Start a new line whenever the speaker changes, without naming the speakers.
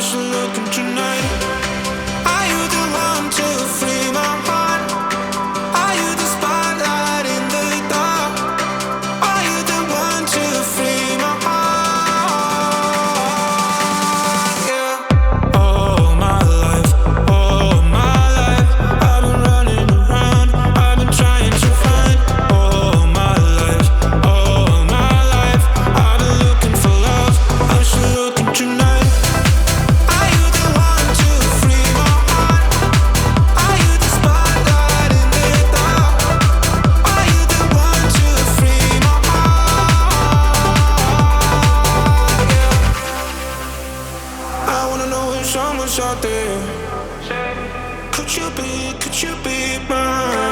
fashion looking tonight. Could you be, could you be mine?